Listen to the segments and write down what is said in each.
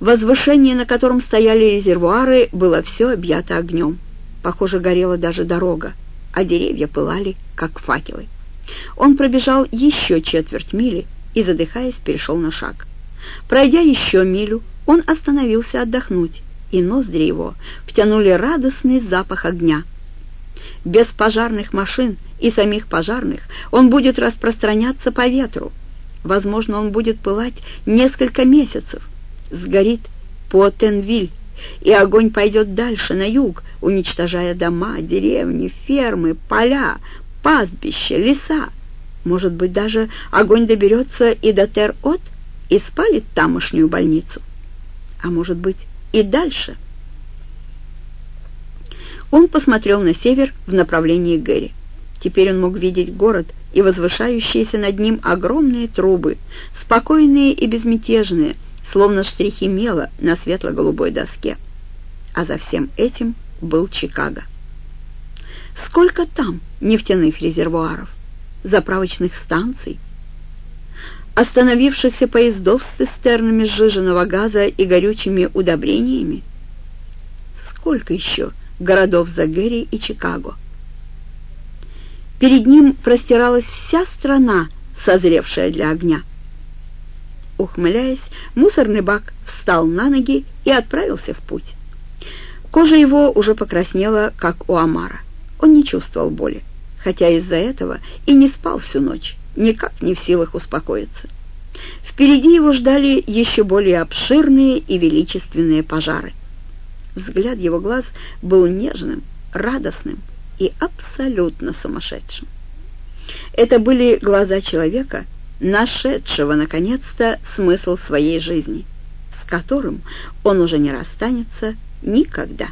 Возвышение, на котором стояли резервуары, было все объято огнем. Похоже, горела даже дорога, а деревья пылали, как факелы. Он пробежал еще четверть мили и, задыхаясь, перешел на шаг. Пройдя еще милю, он остановился отдохнуть, и ноздри его втянули радостный запах огня. Без пожарных машин и самих пожарных он будет распространяться по ветру. Возможно, он будет пылать несколько месяцев. Сгорит Потенвиль, и огонь пойдет дальше, на юг, уничтожая дома, деревни, фермы, поля, пастбища, леса. Может быть, даже огонь доберется и до Тер-От и спалит тамошнюю больницу. А может быть, и дальше. Он посмотрел на север в направлении Гэри. Теперь он мог видеть город и возвышающиеся над ним огромные трубы, спокойные и безмятежные, словно штрихи мела на светло-голубой доске. А за всем этим был Чикаго. Сколько там нефтяных резервуаров, заправочных станций, остановившихся поездов с цистернами сжиженного газа и горючими удобрениями? Сколько еще городов за Гэри и Чикаго? Перед ним простиралась вся страна, созревшая для огня. Ухмыляясь, мусорный бак встал на ноги и отправился в путь. Кожа его уже покраснела, как у Амара. Он не чувствовал боли, хотя из-за этого и не спал всю ночь, никак не в силах успокоиться. Впереди его ждали еще более обширные и величественные пожары. Взгляд его глаз был нежным, радостным и абсолютно сумасшедшим. Это были глаза человека, нашедшего, наконец-то, смысл своей жизни, с которым он уже не расстанется никогда.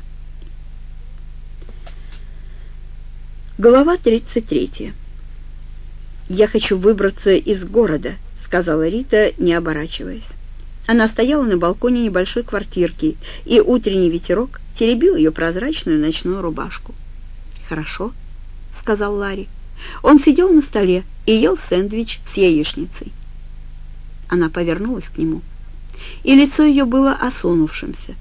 Глава 33. «Я хочу выбраться из города», — сказала Рита, не оборачиваясь. Она стояла на балконе небольшой квартирки, и утренний ветерок теребил ее прозрачную ночную рубашку. «Хорошо», — сказал Ларри. Он сидел на столе и ел сэндвич с яичницей. Она повернулась к нему, и лицо ее было осунувшимся.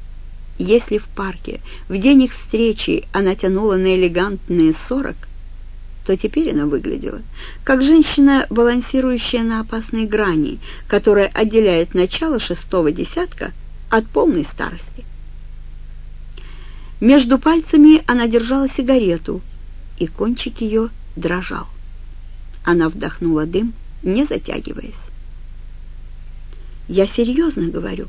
Если в парке в день их встречи она тянула на элегантные сорок, то теперь она выглядела как женщина, балансирующая на опасной грани, которая отделяет начало шестого десятка от полной старости. Между пальцами она держала сигарету, и кончик ее дрожал. Она вдохнула дым, не затягиваясь. «Я серьезно говорю».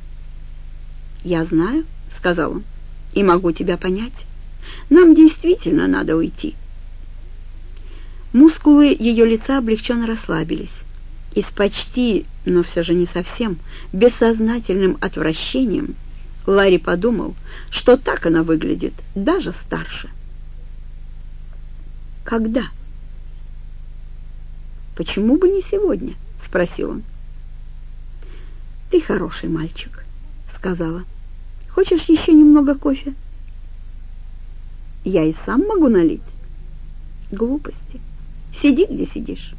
«Я знаю», — сказал он, — «и могу тебя понять. Нам действительно надо уйти». Мускулы ее лица облегченно расслабились, и с почти, но все же не совсем, бессознательным отвращением Ларри подумал, что так она выглядит, даже старше. «Когда?» «Почему бы не сегодня?» — спросил он. «Ты хороший мальчик», — сказала. «Хочешь еще немного кофе?» «Я и сам могу налить». «Глупости. Сиди, где сидишь».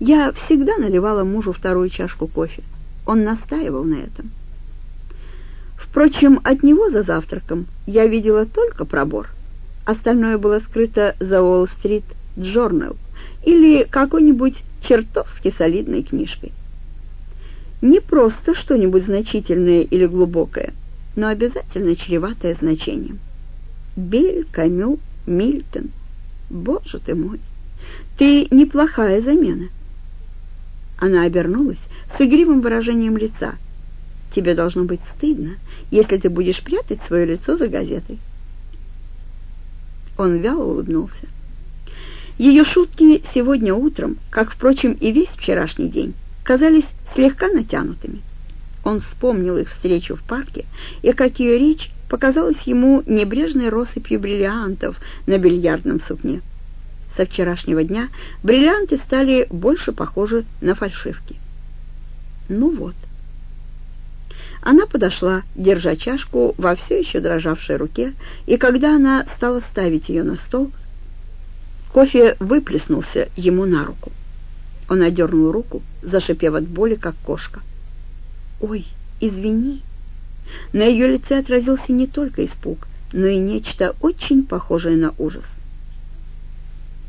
Я всегда наливала мужу вторую чашку кофе. Он настаивал на этом. Впрочем, от него за завтраком я видела только пробор. Остальное было скрыто за Уолл-стрит Джорнал или какой-нибудь чертовски солидной книжкой. Не просто что-нибудь значительное или глубокое, но обязательно чреватое значением. Бель, Камю, Мильтон. Боже ты мой, ты неплохая замена. Она обернулась с игривым выражением лица. Тебе должно быть стыдно, если ты будешь прятать свое лицо за газетой. Он вяло улыбнулся. Ее шутки сегодня утром, как, впрочем, и весь вчерашний день, казались слегка натянутыми. Он вспомнил их встречу в парке, и как ее речь показалась ему небрежной россыпью бриллиантов на бильярдном сукне. Со вчерашнего дня бриллианты стали больше похожи на фальшивки. Ну вот. Она подошла, держа чашку во все еще дрожавшей руке, и когда она стала ставить ее на стол, Кофе выплеснулся ему на руку. Он одернул руку, зашипев от боли, как кошка. «Ой, извини!» На ее лице отразился не только испуг, но и нечто очень похожее на ужас.